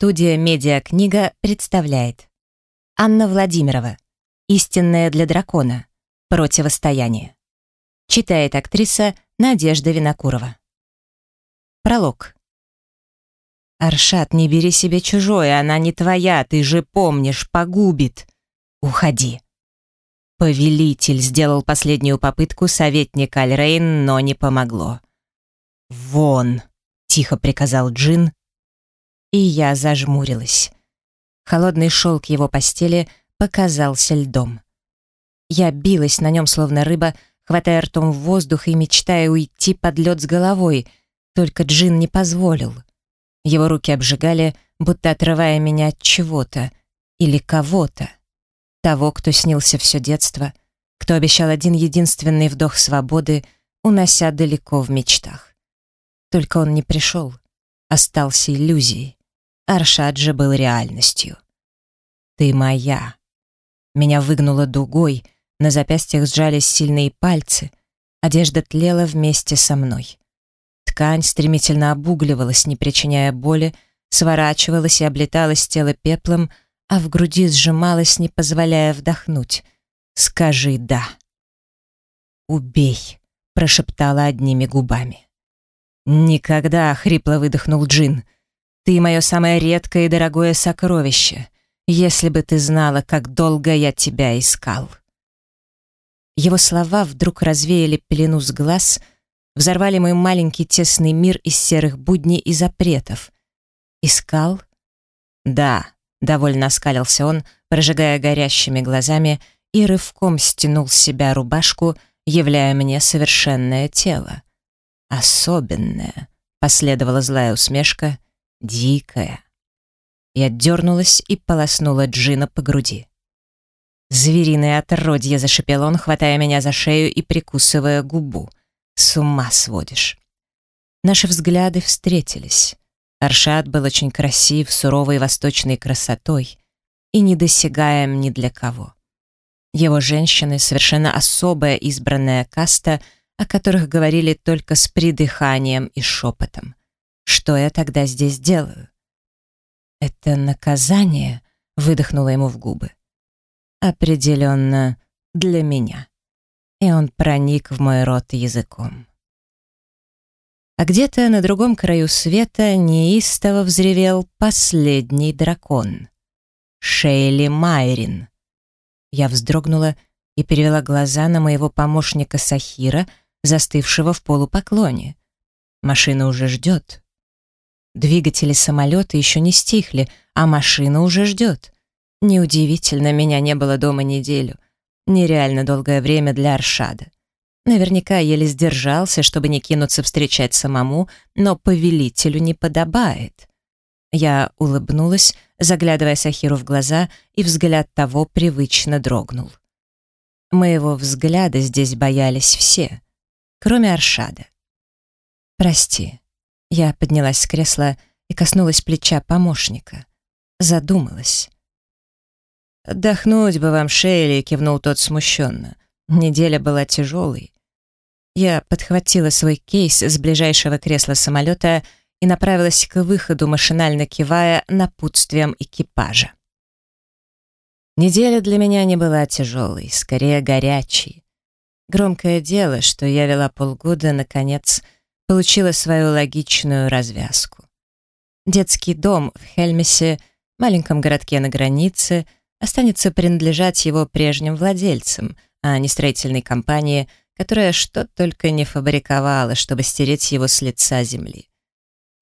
Студия «Медиакнига» представляет Анна Владимирова «Истинная для дракона. Противостояние». Читает актриса Надежда Винокурова. Пролог. «Аршат, не бери себе чужое, она не твоя, ты же помнишь, погубит. Уходи». Повелитель сделал последнюю попытку советник Альрейн, но не помогло. «Вон!» — тихо приказал Джин, и я зажмурилась. Холодный шелк его постели показался льдом. Я билась на нем, словно рыба, хватая ртом в воздух и мечтая уйти под лед с головой, только Джин не позволил. Его руки обжигали, будто отрывая меня от чего-то или кого-то. Того, кто снился все детство, кто обещал один единственный вдох свободы, унося далеко в мечтах. Только он не пришел, остался иллюзией. Аршад же был реальностью. «Ты моя». Меня выгнуло дугой, на запястьях сжались сильные пальцы, одежда тлела вместе со мной. Ткань стремительно обугливалась, не причиняя боли, сворачивалась и облеталась тело пеплом, а в груди сжималась, не позволяя вдохнуть. «Скажи «да». «Убей», — прошептала одними губами. «Никогда», — хрипло выдохнул Джин, — ты мое самое редкое и дорогое сокровище. Если бы ты знала, как долго я тебя искал». Его слова вдруг развеяли пелену с глаз, взорвали мой маленький тесный мир из серых будней и запретов. «Искал?» «Да», — довольно оскалился он, прожигая горящими глазами, и рывком стянул с себя рубашку, являя мне совершенное тело. «Особенное», — последовала злая усмешка, дикая. Я дернулась и полоснула Джина по груди. «Звериное отродье!» — зашипел он, хватая меня за шею и прикусывая губу. «С ума сводишь!» Наши взгляды встретились. Аршат был очень красив, суровой восточной красотой и недосягаем ни для кого. Его женщины — совершенно особая избранная каста, о которых говорили только с придыханием и шепотом. Что я тогда здесь делаю? Это наказание, выдохнула ему в губы. Определенно для меня. И он проник в мой рот языком. А где-то на другом краю света неистово взревел последний дракон. Шейли Майрин. Я вздрогнула и перевела глаза на моего помощника Сахира, застывшего в полупоклоне. Машина уже ждет. Двигатели самолета еще не стихли, а машина уже ждет. Неудивительно, меня не было дома неделю. Нереально долгое время для Аршада. Наверняка еле сдержался, чтобы не кинуться встречать самому, но повелителю не подобает. Я улыбнулась, заглядывая Сахиру в глаза, и взгляд того привычно дрогнул. Моего взгляда здесь боялись все, кроме Аршада. «Прости», я поднялась с кресла и коснулась плеча помощника. Задумалась. «Отдохнуть бы вам, Шейли», — кивнул тот смущенно. Неделя была тяжелой. Я подхватила свой кейс с ближайшего кресла самолета и направилась к выходу, машинально кивая напутствием экипажа. Неделя для меня не была тяжелой, скорее горячей. Громкое дело, что я вела полгода, наконец, — получила свою логичную развязку. Детский дом в Хельмесе, маленьком городке на границе, останется принадлежать его прежним владельцам, а не строительной компании, которая что только не фабриковала, чтобы стереть его с лица земли.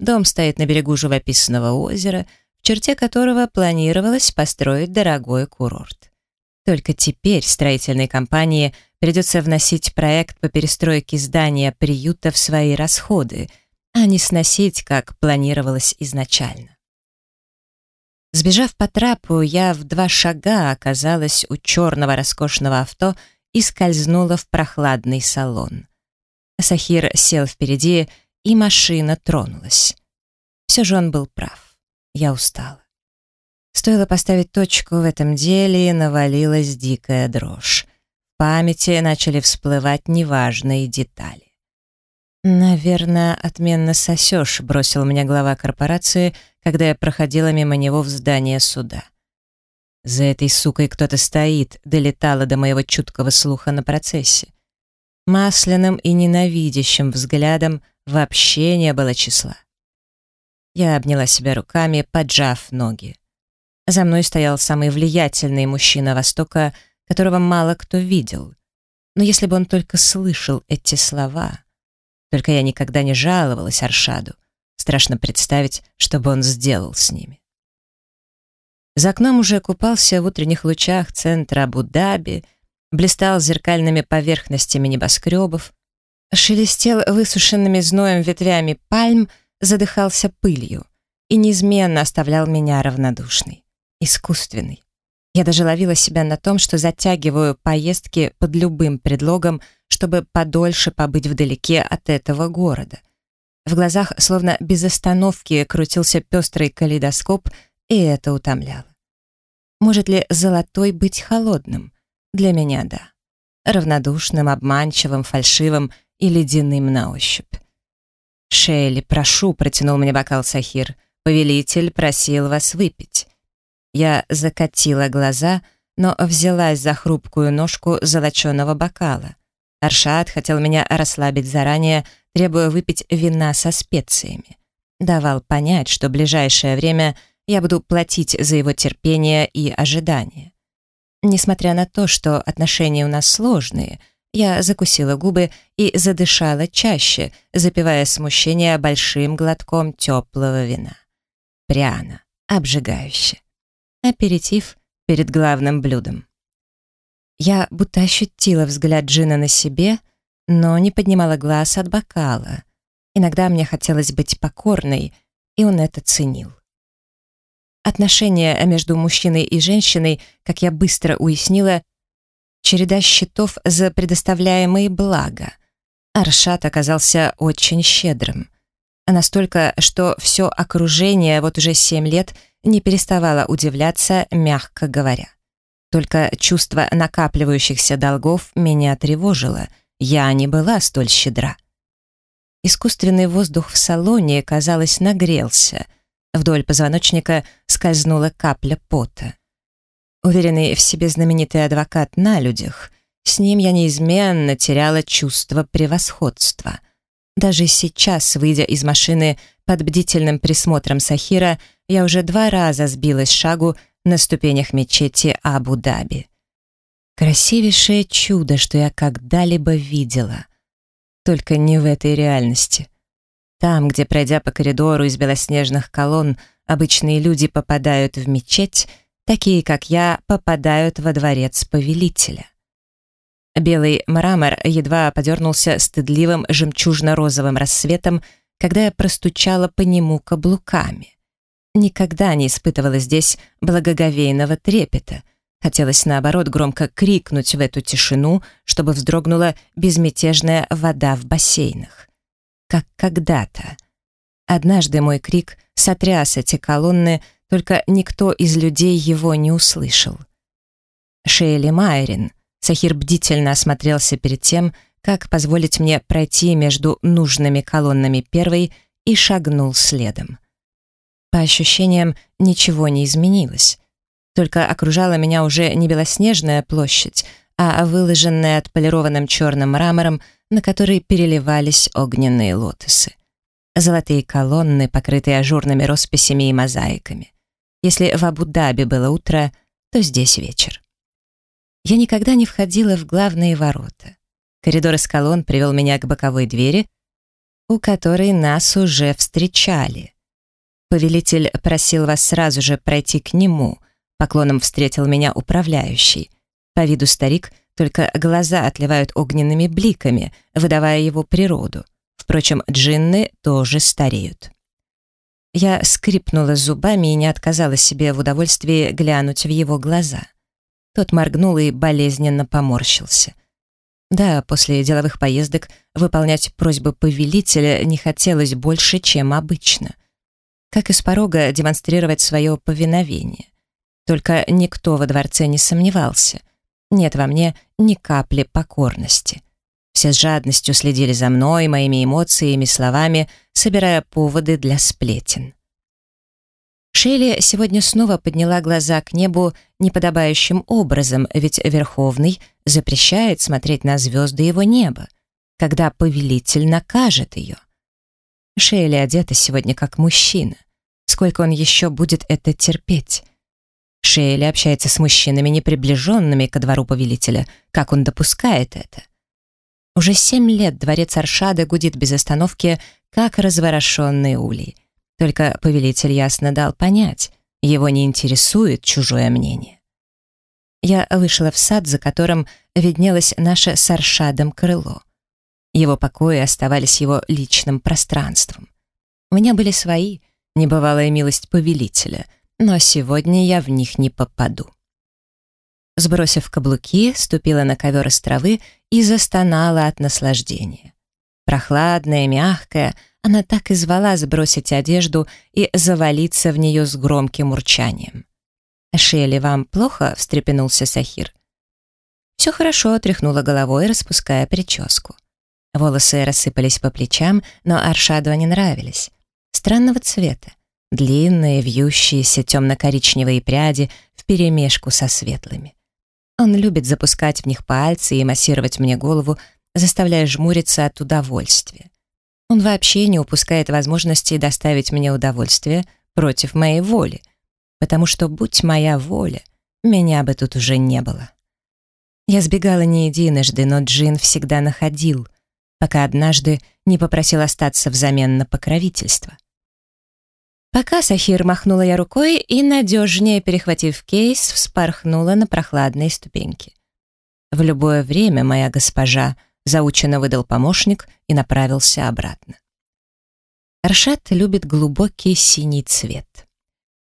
Дом стоит на берегу живописного озера, в черте которого планировалось построить дорогой курорт. Только теперь строительной компании придется вносить проект по перестройке здания приюта в свои расходы, а не сносить, как планировалось изначально. Сбежав по трапу, я в два шага оказалась у черного роскошного авто и скользнула в прохладный салон. Сахир сел впереди, и машина тронулась. Все же он был прав. Я устала. Стоило поставить точку в этом деле, и навалилась дикая дрожь. В памяти начали всплывать неважные детали. «Наверное, отменно сосешь», — бросил меня глава корпорации, когда я проходила мимо него в здание суда. «За этой сукой кто-то стоит», — долетало до моего чуткого слуха на процессе. Масляным и ненавидящим взглядом вообще не было числа. Я обняла себя руками, поджав ноги. За мной стоял самый влиятельный мужчина Востока, которого мало кто видел. Но если бы он только слышал эти слова... Только я никогда не жаловалась Аршаду. Страшно представить, что бы он сделал с ними. За окном уже купался в утренних лучах центра Абу-Даби, блистал зеркальными поверхностями небоскребов, шелестел высушенными зноем ветвями пальм, задыхался пылью и неизменно оставлял меня равнодушной, искусственной. Я даже ловила себя на том, что затягиваю поездки под любым предлогом, чтобы подольше побыть вдалеке от этого города. В глазах словно без остановки крутился пестрый калейдоскоп, и это утомляло. Может ли золотой быть холодным? Для меня — да. Равнодушным, обманчивым, фальшивым и ледяным на ощупь. «Шейли, прошу», — протянул мне бокал Сахир. «Повелитель просил вас выпить». Я закатила глаза, но взялась за хрупкую ножку золоченого бокала. Аршат хотел меня расслабить заранее, требуя выпить вина со специями. Давал понять, что в ближайшее время я буду платить за его терпение и ожидание. Несмотря на то, что отношения у нас сложные, я закусила губы и задышала чаще, запивая смущение большим глотком теплого вина. Пряно, обжигающе. Аперитив перед главным блюдом. Я будто ощутила взгляд Джина на себе, но не поднимала глаз от бокала. Иногда мне хотелось быть покорной, и он это ценил. Отношения между мужчиной и женщиной, как я быстро уяснила, череда счетов за предоставляемые блага. Аршат оказался очень щедрым. А настолько, что все окружение вот уже семь лет не переставало удивляться, мягко говоря. Только чувство накапливающихся долгов меня тревожило. Я не была столь щедра. Искусственный воздух в салоне, казалось, нагрелся. Вдоль позвоночника скользнула капля пота. Уверенный в себе знаменитый адвокат на людях, с ним я неизменно теряла чувство превосходства. Даже сейчас, выйдя из машины под бдительным присмотром Сахира, я уже два раза сбилась шагу на ступенях мечети Абу-Даби. Красивейшее чудо, что я когда-либо видела. Только не в этой реальности. Там, где, пройдя по коридору из белоснежных колонн, обычные люди попадают в мечеть, такие, как я, попадают во дворец повелителя. Белый мрамор едва подернулся стыдливым жемчужно-розовым рассветом, когда я простучала по нему каблуками. Никогда не испытывала здесь благоговейного трепета. Хотелось, наоборот, громко крикнуть в эту тишину, чтобы вздрогнула безмятежная вода в бассейнах. Как когда-то. Однажды мой крик сотряс эти колонны, только никто из людей его не услышал. Шейли Майрин. Сахир бдительно осмотрелся перед тем, как позволить мне пройти между нужными колоннами первой и шагнул следом. По ощущениям, ничего не изменилось. Только окружала меня уже не белоснежная площадь, а выложенная отполированным черным мрамором, на которой переливались огненные лотосы. Золотые колонны, покрытые ажурными росписями и мозаиками. Если в Абу-Даби было утро, то здесь вечер. Я никогда не входила в главные ворота. Коридор из колонн привел меня к боковой двери, у которой нас уже встречали. Повелитель просил вас сразу же пройти к нему. Поклоном встретил меня управляющий. По виду старик, только глаза отливают огненными бликами, выдавая его природу. Впрочем, джинны тоже стареют. Я скрипнула зубами и не отказала себе в удовольствии глянуть в его глаза. Тот моргнул и болезненно поморщился. Да, после деловых поездок выполнять просьбы повелителя не хотелось больше, чем обычно — как из порога демонстрировать свое повиновение. Только никто во дворце не сомневался. Нет во мне ни капли покорности. Все с жадностью следили за мной, моими эмоциями, словами, собирая поводы для сплетен. Шелли сегодня снова подняла глаза к небу неподобающим образом, ведь Верховный запрещает смотреть на звезды его неба, когда повелитель накажет ее. Шелли одета сегодня как мужчина. Сколько он еще будет это терпеть? Шейли общается с мужчинами, не приближенными ко двору повелителя. Как он допускает это? Уже семь лет дворец Аршада гудит без остановки, как разворошенный улей. Только повелитель ясно дал понять, его не интересует чужое мнение. Я вышла в сад, за которым виднелось наше с Аршадом крыло. Его покои оставались его личным пространством. У меня были свои, небывалая милость повелителя, но сегодня я в них не попаду. Сбросив каблуки, ступила на ковер из травы и застонала от наслаждения. Прохладная, мягкая, она так и звала сбросить одежду и завалиться в нее с громким урчанием. «Шелли, вам плохо?» — встрепенулся Сахир. «Все хорошо», — тряхнула головой, распуская прическу. Волосы рассыпались по плечам, но Аршаду они нравились. Странного цвета. Длинные, вьющиеся темно-коричневые пряди вперемешку со светлыми. Он любит запускать в них пальцы и массировать мне голову, заставляя жмуриться от удовольствия. Он вообще не упускает возможности доставить мне удовольствие против моей воли, потому что, будь моя воля, меня бы тут уже не было. Я сбегала не единожды, но Джин всегда находил, пока однажды не попросил остаться взамен на покровительство. Пока Сахир махнула я рукой и, надежнее перехватив кейс, вспорхнула на прохладные ступеньки. В любое время, моя госпожа, заученно выдал помощник и направился обратно. Аршат любит глубокий синий цвет.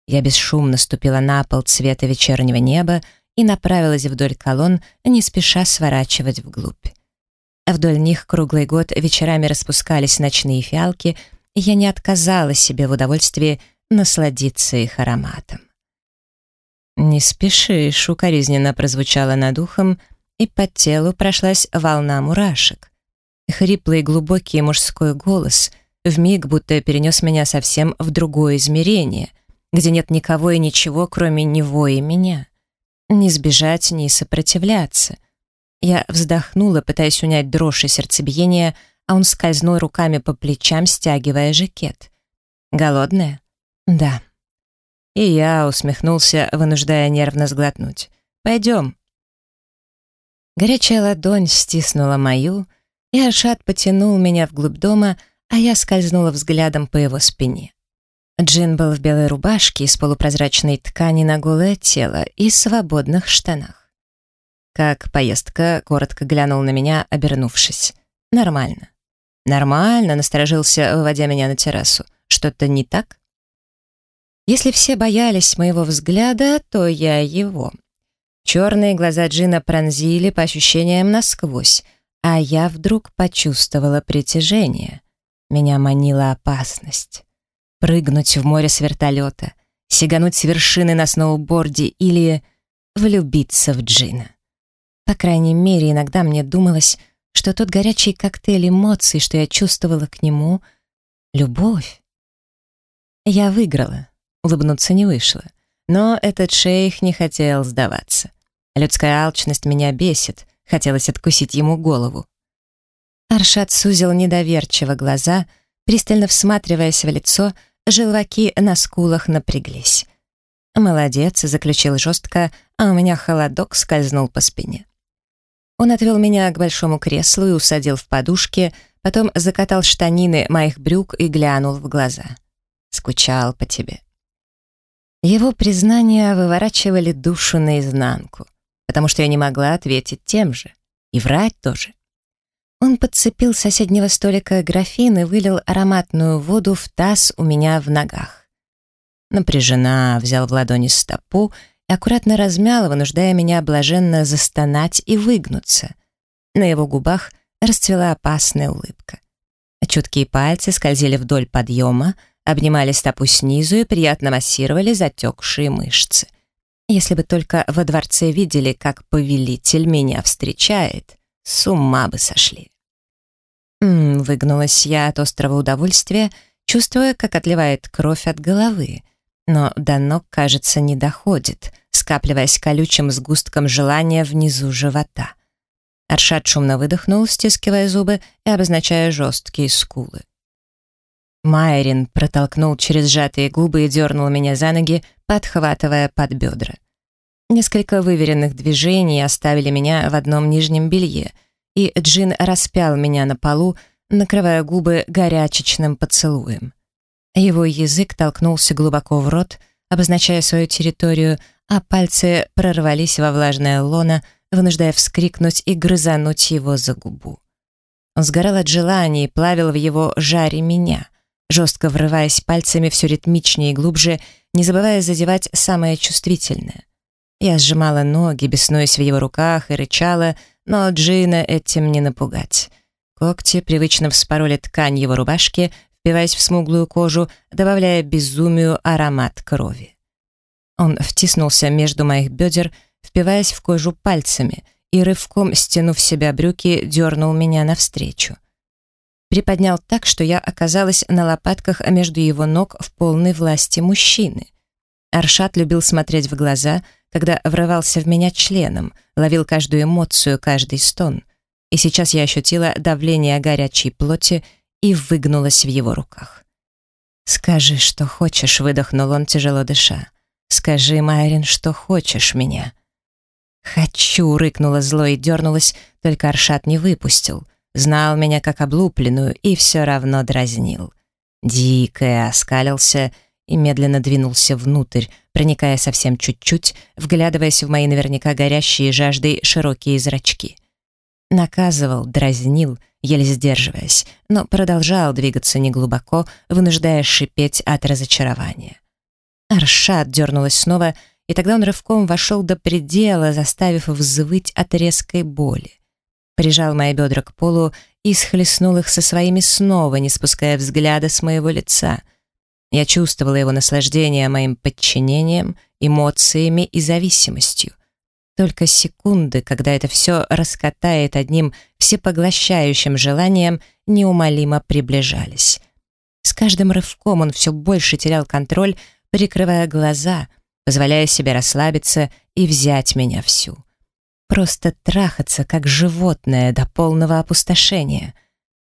Я бесшумно ступила на пол цвета вечернего неба и направилась вдоль колонн, не спеша сворачивать вглубь. Вдоль них круглый год вечерами распускались ночные фиалки, и я не отказала себе в удовольствии насладиться их ароматом. «Не спешишь», — укоризненно прозвучало над ухом, и по телу прошлась волна мурашек. Хриплый глубокий мужской голос вмиг будто перенес меня совсем в другое измерение, где нет никого и ничего, кроме него и меня. Не сбежать, не сопротивляться. Я вздохнула, пытаясь унять дрожь и сердцебиение, а он скользнул руками по плечам, стягивая жакет. «Голодная?» «Да». И я усмехнулся, вынуждая нервно сглотнуть. «Пойдем». Горячая ладонь стиснула мою, и Аршат потянул меня вглубь дома, а я скользнула взглядом по его спине. Джин был в белой рубашке из полупрозрачной ткани на голое тело и свободных штанах. Как поездка, коротко глянул на меня, обернувшись. Нормально. Нормально, насторожился, выводя меня на террасу. Что-то не так? Если все боялись моего взгляда, то я его. Черные глаза Джина пронзили по ощущениям насквозь, а я вдруг почувствовала притяжение. Меня манила опасность. Прыгнуть в море с вертолета, сигануть с вершины на сноуборде или влюбиться в Джина. По крайней мере, иногда мне думалось, что тот горячий коктейль эмоций, что я чувствовала к нему — любовь. Я выиграла, улыбнуться не вышло. Но этот шейх не хотел сдаваться. Людская алчность меня бесит. Хотелось откусить ему голову. Аршат сузил недоверчиво глаза, пристально всматриваясь в лицо, желваки на скулах напряглись. «Молодец», — заключил жестко, а у меня холодок скользнул по спине. Он отвел меня к большому креслу и усадил в подушке, потом закатал штанины моих брюк и глянул в глаза. «Скучал по тебе». Его признания выворачивали душу наизнанку потому что я не могла ответить тем же. И врать тоже. Он подцепил с соседнего столика графин и вылил ароматную воду в таз у меня в ногах. Напряжена, взял в ладони стопу и аккуратно размял, вынуждая меня блаженно застонать и выгнуться. На его губах расцвела опасная улыбка. Чуткие пальцы скользили вдоль подъема, обнимали стопу снизу и приятно массировали затекшие мышцы. Если бы только во дворце видели, как повелитель меня встречает, с ума бы сошли. М выгнулась я от острого удовольствия, чувствуя, как отливает кровь от головы. Но до ног, кажется, не доходит, скапливаясь колючим сгустком желания внизу живота. Аршат шумно выдохнул, стискивая зубы и обозначая жесткие скулы. Майрин протолкнул через сжатые губы и дернул меня за ноги, подхватывая под бедра. Несколько выверенных движений оставили меня в одном нижнем белье, и Джин распял меня на полу, накрывая губы горячечным поцелуем. Его язык толкнулся глубоко в рот, обозначая свою территорию, а пальцы прорвались во влажное лоно, вынуждая вскрикнуть и грызануть его за губу. Он сгорал от желания и плавил в его жаре меня, жестко врываясь пальцами все ритмичнее и глубже, не забывая задевать самое чувствительное. Я сжимала ноги, беснуясь в его руках, и рычала, но Джина этим не напугать. Когти привычно вспороли ткань его рубашки, впиваясь в смуглую кожу, добавляя безумию аромат крови. Он втиснулся между моих бедер, впиваясь в кожу пальцами, и рывком, стянув себя брюки, дернул меня навстречу. Приподнял так, что я оказалась на лопатках между его ног в полной власти мужчины. Аршат любил смотреть в глаза, когда врывался в меня членом, ловил каждую эмоцию, каждый стон. И сейчас я ощутила давление горячей плоти и выгнулась в его руках. «Скажи, что хочешь», — выдохнул он, тяжело дыша. «Скажи, Майрин, что хочешь меня». «Хочу!» — рыкнула зло и дернулась, только Аршат не выпустил. Знал меня как облупленную и все равно дразнил. Дико оскалился и медленно двинулся внутрь, проникая совсем чуть-чуть, вглядываясь в мои наверняка горящие жаждой широкие зрачки. Наказывал, дразнил, еле сдерживаясь, но продолжал двигаться неглубоко, вынуждая шипеть от разочарования. Аршат дернулась снова, и тогда он рывком вошел до предела, заставив взвыть от резкой боли. Прижал мои бедра к полу и схлестнул их со своими снова, не спуская взгляда с моего лица — я чувствовала его наслаждение моим подчинением, эмоциями и зависимостью. Только секунды, когда это все раскатает одним всепоглощающим желанием, неумолимо приближались. С каждым рывком он все больше терял контроль, прикрывая глаза, позволяя себе расслабиться и взять меня всю. Просто трахаться, как животное, до полного опустошения.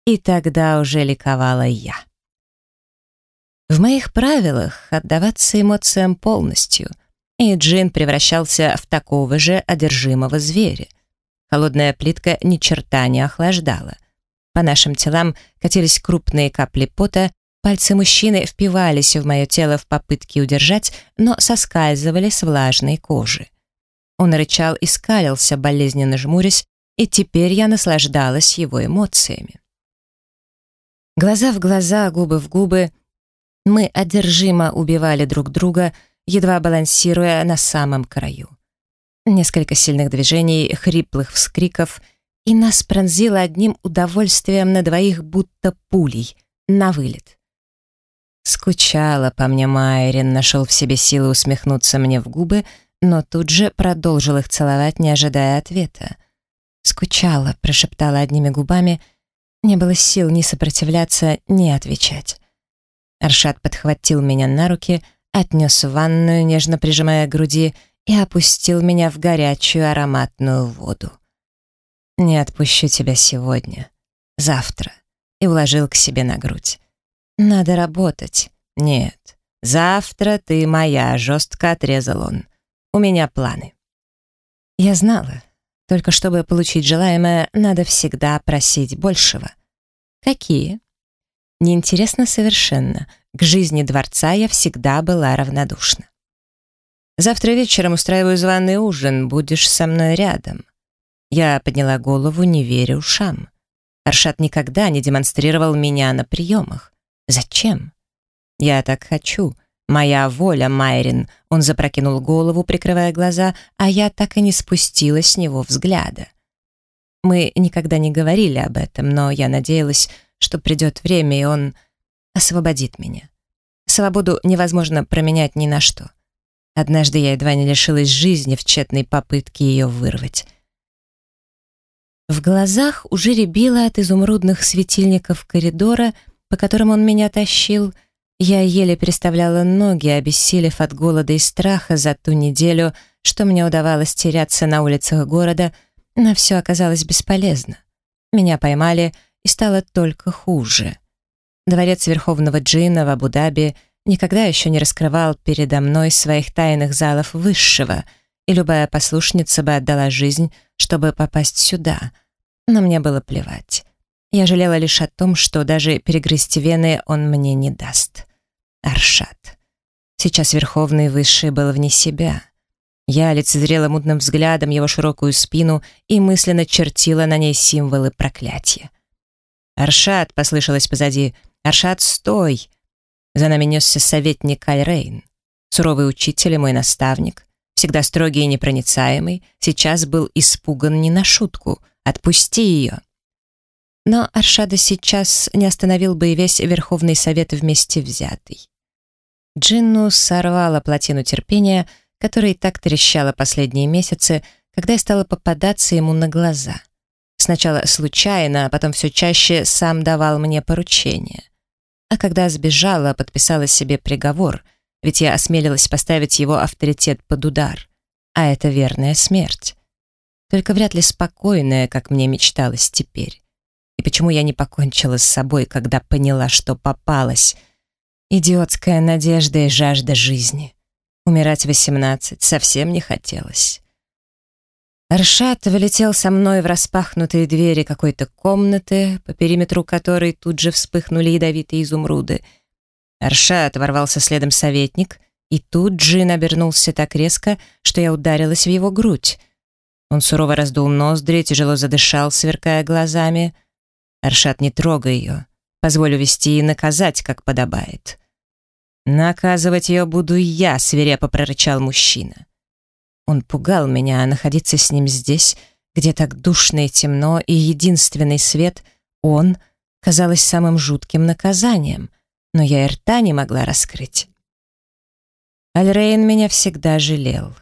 И тогда уже ликовала я. В моих правилах отдаваться эмоциям полностью, и Джин превращался в такого же одержимого зверя. Холодная плитка ни черта не охлаждала. По нашим телам катились крупные капли пота, пальцы мужчины впивались в мое тело в попытке удержать, но соскальзывали с влажной кожи. Он рычал и скалился, болезненно жмурясь, и теперь я наслаждалась его эмоциями. Глаза в глаза, губы в губы — мы одержимо убивали друг друга, едва балансируя на самом краю. Несколько сильных движений, хриплых вскриков, и нас пронзило одним удовольствием на двоих, будто пулей, на вылет. Скучала по мне Майрин, нашел в себе силы усмехнуться мне в губы, но тут же продолжил их целовать, не ожидая ответа. «Скучала», — прошептала одними губами, не было сил ни сопротивляться, ни отвечать. Аршат подхватил меня на руки, отнес в ванную, нежно прижимая к груди, и опустил меня в горячую ароматную воду. «Не отпущу тебя сегодня, завтра», и уложил к себе на грудь. «Надо работать». «Нет, завтра ты моя», — жестко отрезал он. «У меня планы». Я знала, только чтобы получить желаемое, надо всегда просить большего. «Какие?» Неинтересно совершенно. К жизни дворца я всегда была равнодушна. «Завтра вечером устраиваю званый ужин, будешь со мной рядом». Я подняла голову, не веря ушам. Аршат никогда не демонстрировал меня на приемах. Зачем? Я так хочу. Моя воля, Майрин. Он запрокинул голову, прикрывая глаза, а я так и не спустила с него взгляда. Мы никогда не говорили об этом, но я надеялась, что придет время, и он освободит меня. Свободу невозможно променять ни на что. Однажды я едва не лишилась жизни в тщетной попытке ее вырвать. В глазах уже рябило от изумрудных светильников коридора, по которым он меня тащил. Я еле переставляла ноги, обессилев от голода и страха за ту неделю, что мне удавалось теряться на улицах города, но все оказалось бесполезно. Меня поймали, и стало только хуже. Дворец Верховного Джина в Абу-Даби никогда еще не раскрывал передо мной своих тайных залов высшего, и любая послушница бы отдала жизнь, чтобы попасть сюда. Но мне было плевать. Я жалела лишь о том, что даже перегрызть вены он мне не даст. Аршат. Сейчас Верховный Высший был вне себя. Я лицезрела мутным взглядом его широкую спину и мысленно чертила на ней символы проклятия. «Аршат!» — послышалось позади. «Аршат, стой!» За нами несся советник Альрейн. Суровый учитель и мой наставник, всегда строгий и непроницаемый, сейчас был испуган не на шутку. «Отпусти ее!» Но Аршада сейчас не остановил бы и весь Верховный Совет вместе взятый. Джинну сорвала плотину терпения, которая так трещала последние месяцы, когда я стала попадаться ему на глаза. Сначала случайно, а потом все чаще сам давал мне поручения. А когда сбежала, подписала себе приговор, ведь я осмелилась поставить его авторитет под удар. А это верная смерть. Только вряд ли спокойная, как мне мечталось теперь. И почему я не покончила с собой, когда поняла, что попалась? Идиотская надежда и жажда жизни. Умирать в 18 совсем не хотелось. Аршат вылетел со мной в распахнутые двери какой-то комнаты, по периметру которой тут же вспыхнули ядовитые изумруды. Аршат ворвался следом советник, и тут Джин обернулся так резко, что я ударилась в его грудь. Он сурово раздул ноздри, тяжело задышал, сверкая глазами. «Аршат, не трогай ее. Позволю вести и наказать, как подобает». «Наказывать ее буду я», — свирепо прорычал мужчина. Он пугал меня, а находиться с ним здесь, где так душно и темно, и единственный свет, он, казалось самым жутким наказанием, но я и рта не могла раскрыть. Альрейн меня всегда жалел.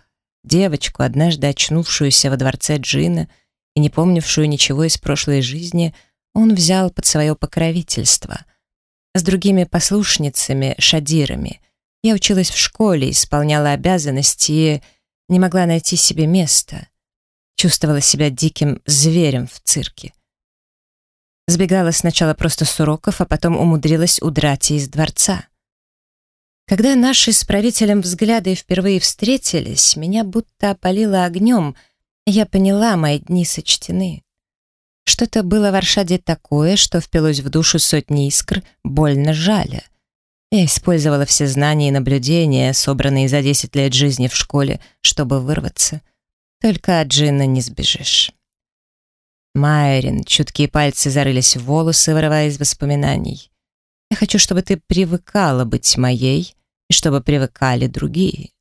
Девочку, однажды очнувшуюся во дворце Джина и не помнившую ничего из прошлой жизни, он взял под свое покровительство. С другими послушницами, шадирами, я училась в школе, исполняла обязанности и не могла найти себе места. Чувствовала себя диким зверем в цирке. Сбегала сначала просто с уроков, а потом умудрилась удрать из дворца. Когда наши с правителем взгляды впервые встретились, меня будто опалило огнем, я поняла, мои дни сочтены. Что-то было в Аршаде такое, что впилось в душу сотни искр, больно жаля. Я использовала все знания и наблюдения, собранные за 10 лет жизни в школе, чтобы вырваться. Только от Джина не сбежишь. Майрин, чуткие пальцы зарылись в волосы, вырывая из воспоминаний. Я хочу, чтобы ты привыкала быть моей, и чтобы привыкали другие.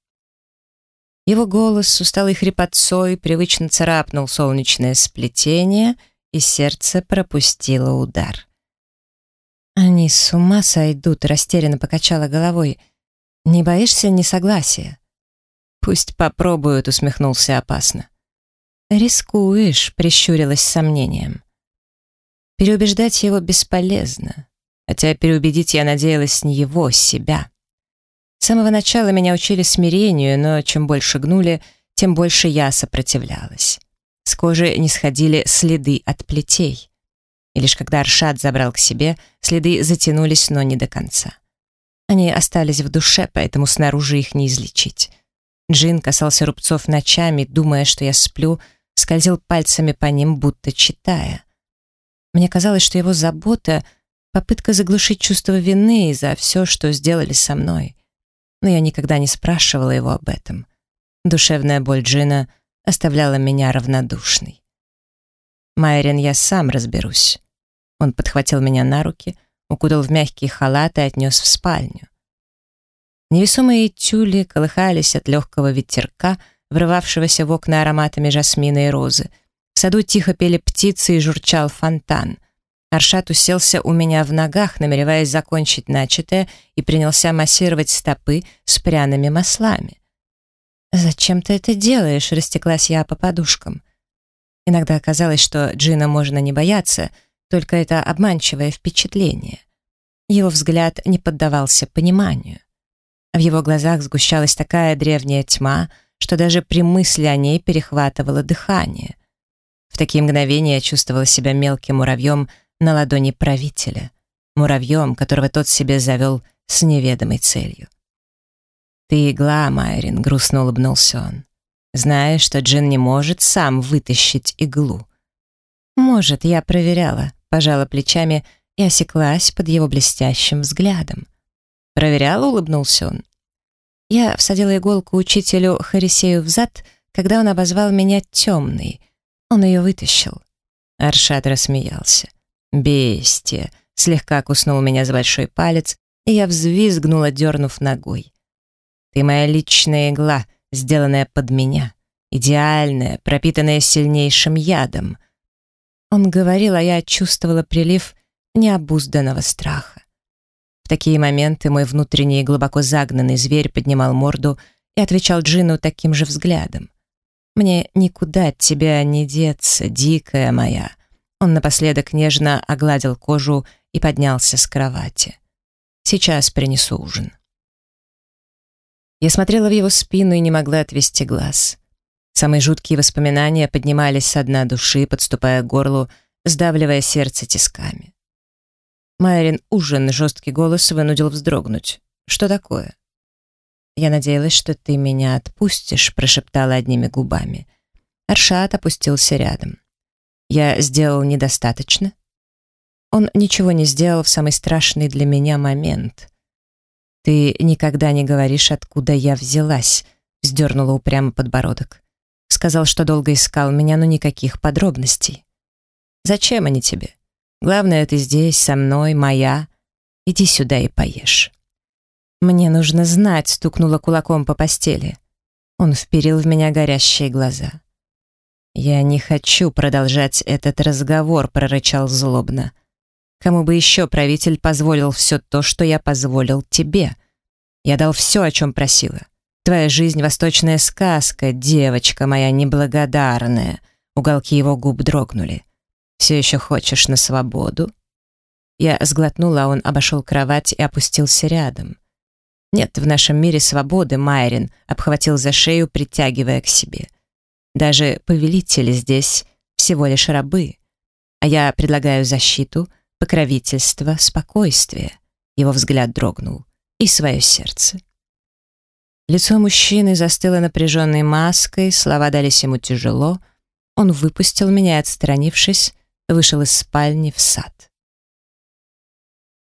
Его голос, усталый хрипотцой, привычно царапнул солнечное сплетение, и сердце пропустило удар. «Они с ума сойдут», — растерянно покачала головой. «Не боишься несогласия?» «Пусть попробуют», — усмехнулся опасно. «Рискуешь», — прищурилась с сомнением. Переубеждать его бесполезно, хотя переубедить я надеялась не его, себя. С самого начала меня учили смирению, но чем больше гнули, тем больше я сопротивлялась. С кожи не сходили следы от плетей и лишь когда Аршат забрал к себе, следы затянулись, но не до конца. Они остались в душе, поэтому снаружи их не излечить. Джин касался рубцов ночами, думая, что я сплю, скользил пальцами по ним, будто читая. Мне казалось, что его забота — попытка заглушить чувство вины за все, что сделали со мной. Но я никогда не спрашивала его об этом. Душевная боль Джина оставляла меня равнодушной. Майрин, я сам разберусь. Он подхватил меня на руки, укутал в мягкий халат и отнес в спальню. Невесомые тюли колыхались от легкого ветерка, врывавшегося в окна ароматами жасмина и розы. В саду тихо пели птицы и журчал фонтан. Аршат уселся у меня в ногах, намереваясь закончить начатое, и принялся массировать стопы с пряными маслами. «Зачем ты это делаешь?» — растеклась я по подушкам. Иногда казалось, что Джина можно не бояться, только это обманчивое впечатление. Его взгляд не поддавался пониманию. В его глазах сгущалась такая древняя тьма, что даже при мысли о ней перехватывало дыхание. В такие мгновения я чувствовала себя мелким муравьем на ладони правителя, муравьем, которого тот себе завел с неведомой целью. «Ты игла, Майрин», — грустно улыбнулся он. «Знаешь, что Джин не может сам вытащить иглу». «Может, я проверяла», — пожала плечами и осеклась под его блестящим взглядом. «Проверяла?» — улыбнулся он. Я всадила иголку учителю Харисею в зад, когда он обозвал меня темной. Он ее вытащил. Аршат рассмеялся. «Бестия!» — слегка куснул меня за большой палец, и я взвизгнула, дернув ногой. «Ты моя личная игла, сделанная под меня, идеальная, пропитанная сильнейшим ядом». Он говорил, а я чувствовала прилив необузданного страха. В такие моменты мой внутренний глубоко загнанный зверь поднимал морду и отвечал Джину таким же взглядом. «Мне никуда от тебя не деться, дикая моя». Он напоследок нежно огладил кожу и поднялся с кровати. «Сейчас принесу ужин». Я смотрела в его спину и не могла отвести глаз. Самые жуткие воспоминания поднимались со дна души, подступая к горлу, сдавливая сердце тисками. Майрин ужин, жесткий голос вынудил вздрогнуть. «Что такое?» «Я надеялась, что ты меня отпустишь», — прошептала одними губами. Аршат опустился рядом. «Я сделал недостаточно?» Он ничего не сделал в самый страшный для меня момент. «Ты никогда не говоришь, откуда я взялась», — вздернула упрямо подбородок. Сказал, что долго искал меня, но никаких подробностей. «Зачем они тебе? Главное, ты здесь, со мной, моя. Иди сюда и поешь». «Мне нужно знать», — стукнула кулаком по постели. Он вперил в меня горящие глаза. «Я не хочу продолжать этот разговор», — прорычал злобно. «Кому бы еще правитель позволил все то, что я позволил тебе? Я дал все, о чем просила. Твоя жизнь — восточная сказка, девочка моя неблагодарная». Уголки его губ дрогнули. Все еще хочешь на свободу?» Я сглотнула, а он обошел кровать и опустился рядом. «Нет в нашем мире свободы», — Майрин обхватил за шею, притягивая к себе. «Даже повелители здесь всего лишь рабы. А я предлагаю защиту, покровительство, спокойствие». Его взгляд дрогнул. И свое сердце. Лицо мужчины застыло напряженной маской, слова дались ему тяжело. Он выпустил меня, отстранившись, вышел из спальни в сад.